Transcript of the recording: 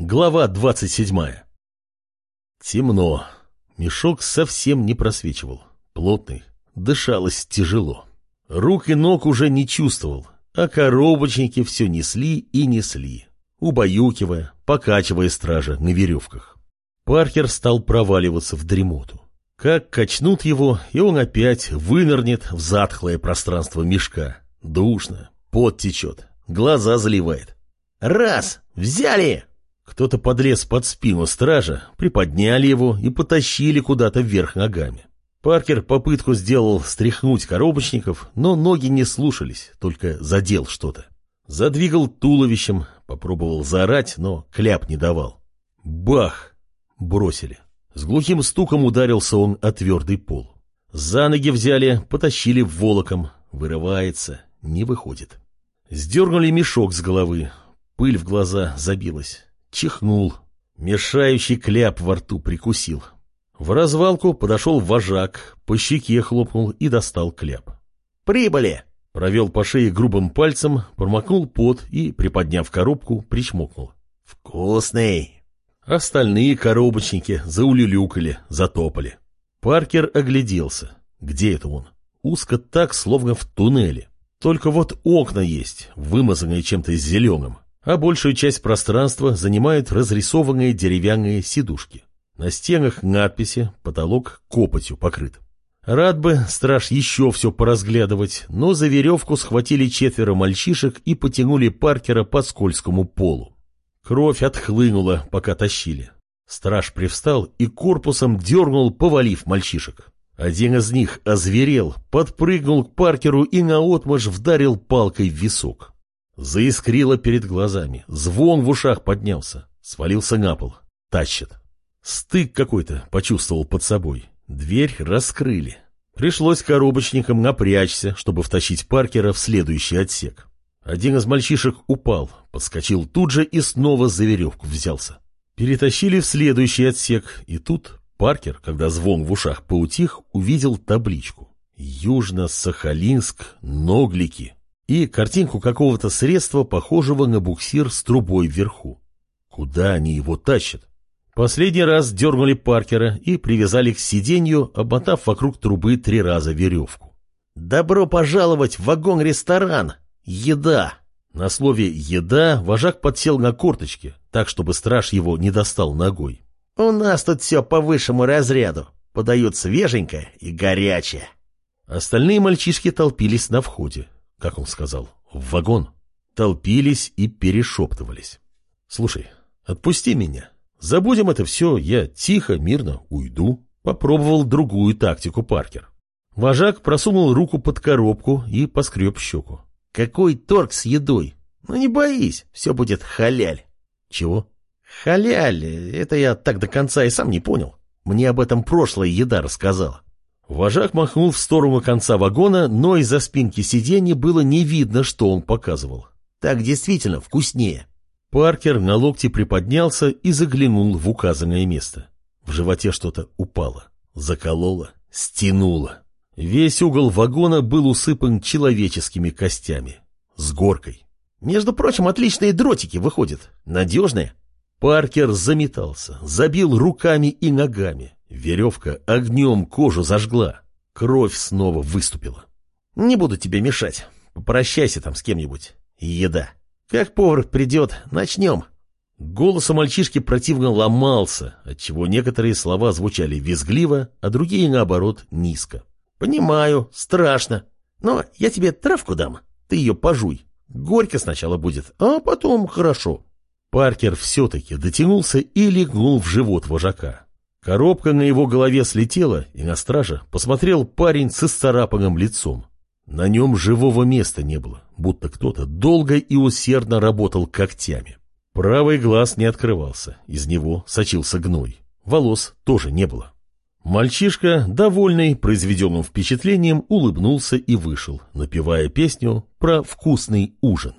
Глава 27. Темно. Мешок совсем не просвечивал. Плотный. Дышалось тяжело. Рук и ног уже не чувствовал, а коробочники все несли и несли, убаюкивая, покачивая стража на веревках. Паркер стал проваливаться в дремоту. Как качнут его, и он опять вынырнет в затхлое пространство мешка. Душно, пот течет, глаза заливает. «Раз! Взяли!» Кто-то подлез под спину стража, приподняли его и потащили куда-то вверх ногами. Паркер попытку сделал стряхнуть коробочников, но ноги не слушались, только задел что-то. Задвигал туловищем, попробовал заорать, но кляп не давал. Бах! Бросили. С глухим стуком ударился он о твердый пол. За ноги взяли, потащили волоком. Вырывается, не выходит. Сдернули мешок с головы. Пыль в глаза забилась. Чихнул. Мешающий кляп во рту прикусил. В развалку подошел вожак, по щеке хлопнул и достал кляп. «Прибыли!» Провел по шее грубым пальцем, промокнул пот и, приподняв коробку, причмокнул. «Вкусный!» Остальные коробочники заулюлюкали, затопали. Паркер огляделся. Где это он? Узко так, словно в туннеле. Только вот окна есть, вымазанные чем-то зеленым а большую часть пространства занимают разрисованные деревянные сидушки. На стенах надписи, потолок копотью покрыт. Рад бы страж еще все поразглядывать, но за веревку схватили четверо мальчишек и потянули Паркера по скользкому полу. Кровь отхлынула, пока тащили. Страж привстал и корпусом дернул, повалив мальчишек. Один из них озверел, подпрыгнул к Паркеру и наотмашь вдарил палкой в висок. Заискрило перед глазами, звон в ушах поднялся, свалился на пол. Тащит. Стык какой-то почувствовал под собой. Дверь раскрыли. Пришлось коробочникам напрячься, чтобы втащить Паркера в следующий отсек. Один из мальчишек упал, подскочил тут же и снова за веревку взялся. Перетащили в следующий отсек, и тут Паркер, когда звон в ушах поутих, увидел табличку. Южно-Сахалинск, Ноглики и картинку какого-то средства, похожего на буксир с трубой вверху. Куда они его тащат? Последний раз дернули Паркера и привязали к сиденью, обмотав вокруг трубы три раза веревку. «Добро пожаловать в вагон-ресторан! Еда!» На слове «еда» вожак подсел на корточки, так, чтобы страж его не достал ногой. «У нас тут все по высшему разряду. Подают свеженькое и горячее». Остальные мальчишки толпились на входе как он сказал, в вагон, толпились и перешептывались. «Слушай, отпусти меня. Забудем это все, я тихо, мирно уйду». Попробовал другую тактику Паркер. Вожак просунул руку под коробку и поскреб щеку. «Какой торг с едой? Ну не боись, все будет халяль». «Чего?» «Халяль, это я так до конца и сам не понял. Мне об этом прошлая еда рассказала». Вожак махнул в сторону конца вагона, но из-за спинки сиденья было не видно, что он показывал. Так действительно вкуснее. Паркер на локте приподнялся и заглянул в указанное место. В животе что-то упало, закололо, стянуло. Весь угол вагона был усыпан человеческими костями. С горкой. Между прочим, отличные дротики выходят. Надежные. Паркер заметался, забил руками и ногами. Веревка огнем кожу зажгла. Кровь снова выступила. «Не буду тебе мешать. Попрощайся там с кем-нибудь. Еда. Как повар придет, начнем». Голос у мальчишки противно ломался, отчего некоторые слова звучали визгливо, а другие, наоборот, низко. «Понимаю, страшно. Но я тебе травку дам. Ты ее пожуй. Горько сначала будет, а потом хорошо». Паркер все-таки дотянулся и легнул в живот вожака. Коробка на его голове слетела, и на стража посмотрел парень с исцарапанным лицом. На нем живого места не было, будто кто-то долго и усердно работал когтями. Правый глаз не открывался, из него сочился гной. Волос тоже не было. Мальчишка, довольный произведенным впечатлением, улыбнулся и вышел, напевая песню про вкусный ужин.